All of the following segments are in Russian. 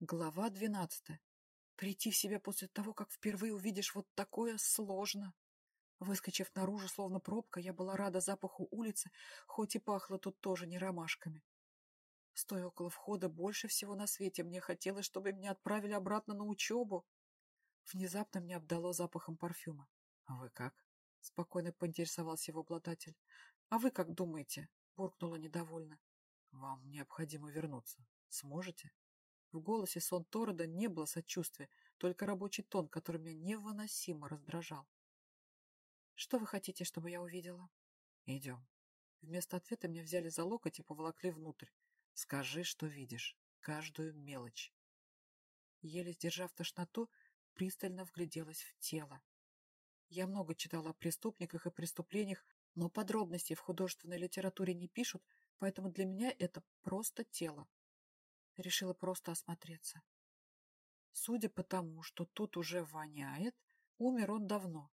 Глава двенадцатая. Прийти в себя после того, как впервые увидишь вот такое, сложно. Выскочив наружу, словно пробка, я была рада запаху улицы, хоть и пахло тут тоже не ромашками. Стоя около входа, больше всего на свете мне хотелось, чтобы меня отправили обратно на учебу. Внезапно меня обдало запахом парфюма. — А вы как? — спокойно поинтересовался его обладатель. — А вы как думаете? — буркнула недовольно. — Вам необходимо вернуться. Сможете? В голосе сон Торода не было сочувствия, только рабочий тон, который меня невыносимо раздражал. «Что вы хотите, чтобы я увидела?» «Идем». Вместо ответа меня взяли за локоть и поволокли внутрь. «Скажи, что видишь. Каждую мелочь». Еле сдержав тошноту, пристально вгляделась в тело. Я много читала о преступниках и преступлениях, но подробностей в художественной литературе не пишут, поэтому для меня это просто тело. Решила просто осмотреться. Судя по тому, что тут уже воняет, умер он давно.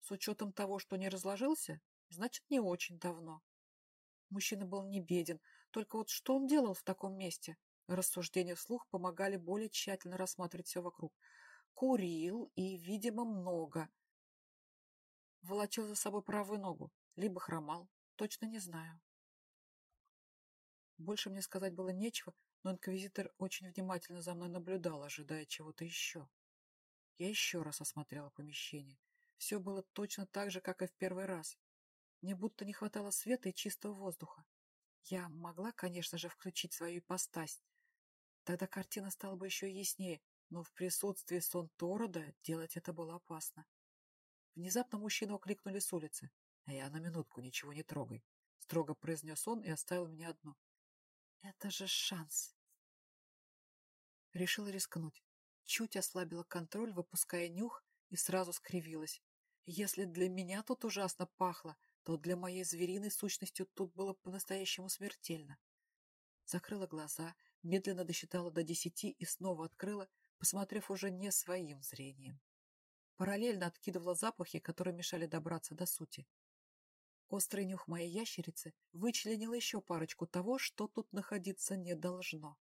С учетом того, что не разложился, значит, не очень давно. Мужчина был не беден, только вот что он делал в таком месте? Рассуждения вслух помогали более тщательно рассматривать все вокруг. Курил и, видимо, много. Волочил за собой правую ногу, либо хромал, точно не знаю. Больше мне сказать было нечего, но инквизитор очень внимательно за мной наблюдал, ожидая чего-то еще. Я еще раз осмотрела помещение. Все было точно так же, как и в первый раз. Мне будто не хватало света и чистого воздуха. Я могла, конечно же, включить свою ипостась. Тогда картина стала бы еще яснее, но в присутствии сон Торода делать это было опасно. Внезапно мужчину окликнули с улицы. «А «Я на минутку, ничего не трогай», — строго произнес он и оставил меня одну. Это же шанс. Решила рискнуть. Чуть ослабила контроль, выпуская нюх, и сразу скривилась. Если для меня тут ужасно пахло, то для моей звериной сущностью тут было по-настоящему смертельно. Закрыла глаза, медленно досчитала до десяти и снова открыла, посмотрев уже не своим зрением. Параллельно откидывала запахи, которые мешали добраться до сути. Острый нюх моей ящерицы вычленил еще парочку того, что тут находиться не должно.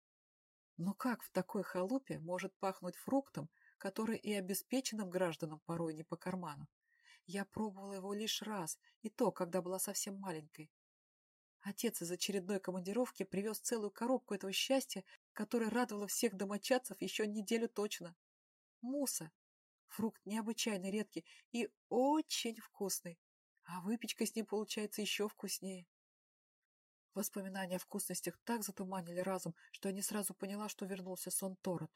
Но как в такой халупе может пахнуть фруктом, который и обеспеченным гражданам порой не по карману? Я пробовала его лишь раз, и то, когда была совсем маленькой. Отец из очередной командировки привез целую коробку этого счастья, которое радовало всех домочадцев еще неделю точно. Муса. Фрукт необычайно редкий и очень вкусный. А выпечка с ним получается еще вкуснее. Воспоминания о вкусностях так затуманили разум, что я не сразу поняла, что вернулся сон Торот.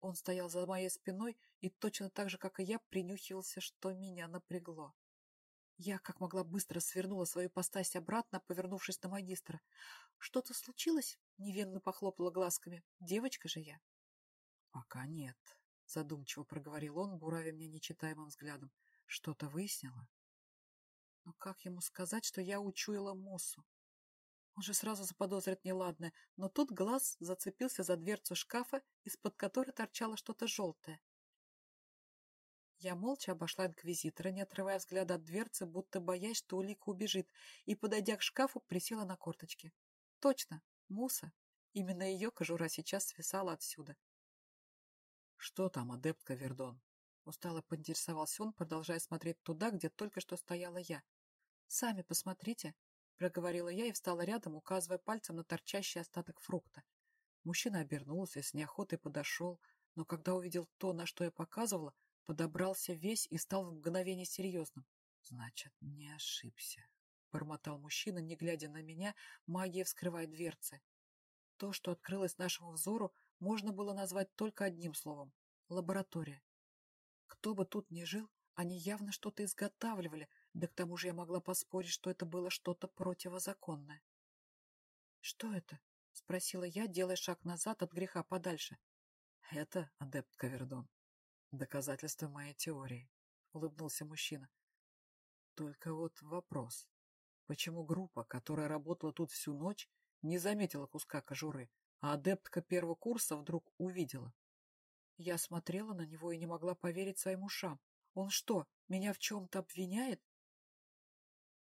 Он стоял за моей спиной и точно так же, как и я, принюхивался, что меня напрягло. Я, как могла, быстро свернула свою постась обратно, повернувшись на магистра. «Что-то случилось?» — невинно похлопала глазками. «Девочка же я». «Пока нет», — задумчиво проговорил он, буравя меня нечитаемым взглядом. «Что-то выяснила?» Но как ему сказать, что я учуяла Мосу? Он же сразу заподозрит неладное, но тут глаз зацепился за дверцу шкафа, из-под которой торчало что-то желтое. Я молча обошла инквизитора, не отрывая взгляда от дверцы, будто боясь, что улика убежит, и, подойдя к шкафу, присела на корточки. Точно, муса. Именно ее кожура сейчас свисала отсюда. — Что там, адептка Вердон? Устало поинтересовался он, продолжая смотреть туда, где только что стояла я. «Сами посмотрите», — проговорила я и встала рядом, указывая пальцем на торчащий остаток фрукта. Мужчина обернулся с неохотой подошел, но когда увидел то, на что я показывала, подобрался весь и стал в мгновение серьезным. «Значит, не ошибся», — бормотал мужчина, не глядя на меня, магия вскрывая дверцы. То, что открылось нашему взору, можно было назвать только одним словом — лаборатория. Кто бы тут ни жил, они явно что-то изготавливали, да к тому же я могла поспорить, что это было что-то противозаконное. «Что это?» — спросила я, делая шаг назад от греха подальше. «Это, адепт Кавердон, доказательство моей теории», — улыбнулся мужчина. «Только вот вопрос. Почему группа, которая работала тут всю ночь, не заметила куска кожуры, а адептка первого курса вдруг увидела? Я смотрела на него и не могла поверить своим ушам. Он что, меня в чем-то обвиняет?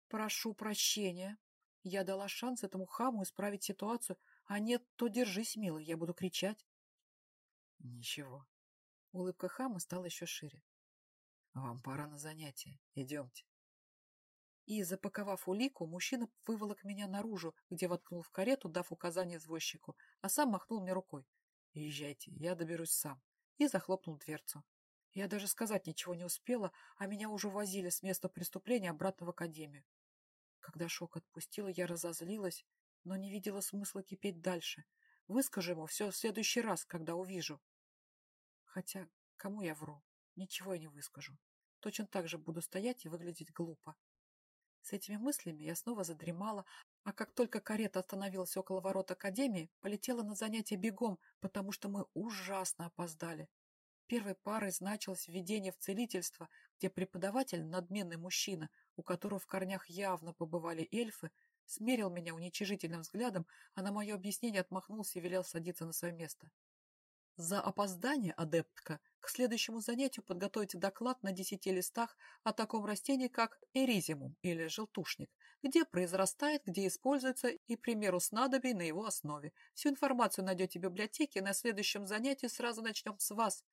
Прошу прощения. Я дала шанс этому хаму исправить ситуацию, а нет, то держись, милый, я буду кричать. Ничего. Улыбка хама стала еще шире. Вам пора на занятие. Идемте. И, запаковав улику, мужчина выволок меня наружу, где воткнул в карету, дав указание извозчику, а сам махнул мне рукой. «Езжайте, я доберусь сам», и захлопнул дверцу. Я даже сказать ничего не успела, а меня уже возили с места преступления обратно в академию. Когда шок отпустила, я разозлилась, но не видела смысла кипеть дальше. Выскажу ему все в следующий раз, когда увижу. Хотя, кому я вру? Ничего я не выскажу. Точно так же буду стоять и выглядеть глупо. С этими мыслями я снова задремала, а как только карета остановилась около ворот Академии, полетела на занятия бегом, потому что мы ужасно опоздали. Первой парой значилось введение в целительство, где преподаватель, надменный мужчина, у которого в корнях явно побывали эльфы, смерил меня уничижительным взглядом, а на мое объяснение отмахнулся и велел садиться на свое место. За опоздание, адептка, к следующему занятию подготовьте доклад на десяти листах о таком растении, как эризимум или желтушник, где произрастает, где используется и примеру снадобий на его основе. Всю информацию найдете в библиотеке, на следующем занятии сразу начнем с вас.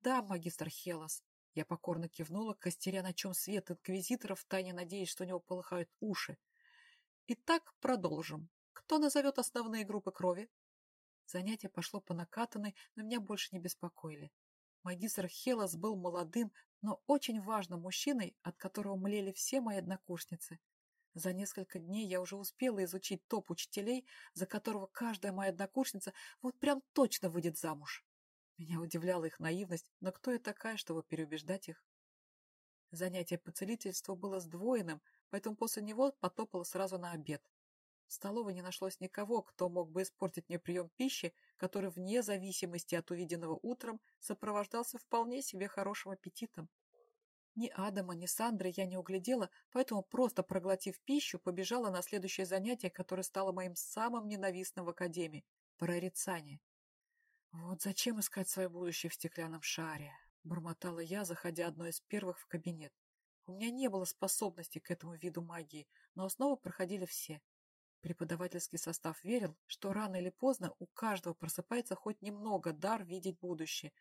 Да, магистр Хелос. Я покорно кивнула, костеря на чем свет инквизиторов, тайне надеясь, что у него полыхают уши. Итак, продолжим. Кто назовет основные группы крови? Занятие пошло по накатанной, но меня больше не беспокоили. Магистр Хелос был молодым, но очень важным мужчиной, от которого млели все мои однокурсницы. За несколько дней я уже успела изучить топ учителей, за которого каждая моя однокурсница вот прям точно выйдет замуж. Меня удивляла их наивность, но кто я такая, чтобы переубеждать их? Занятие по целительству было сдвоенным, поэтому после него потопало сразу на обед. В столовой не нашлось никого, кто мог бы испортить мне прием пищи, который вне зависимости от увиденного утром сопровождался вполне себе хорошим аппетитом. Ни Адама, ни Сандры я не углядела, поэтому, просто проглотив пищу, побежала на следующее занятие, которое стало моим самым ненавистным в академии – прорицание. «Вот зачем искать свое будущее в стеклянном шаре?» – бормотала я, заходя одной из первых в кабинет. У меня не было способности к этому виду магии, но основу проходили все. Преподавательский состав верил, что рано или поздно у каждого просыпается хоть немного дар видеть будущее,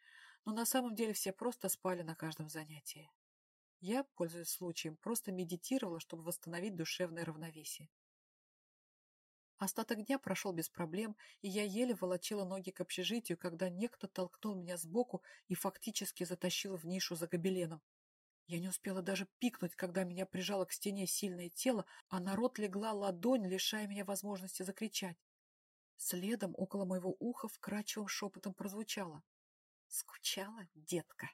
но на самом деле все просто спали на каждом занятии. Я, пользуясь случаем, просто медитировала, чтобы восстановить душевное равновесие. Остаток дня прошел без проблем, и я еле волочила ноги к общежитию, когда некто толкнул меня сбоку и фактически затащил в нишу за гобеленом. Я не успела даже пикнуть, когда меня прижало к стене сильное тело, а на рот легла ладонь, лишая меня возможности закричать. Следом около моего уха вкрадчивым шепотом прозвучало. «Скучала, детка?»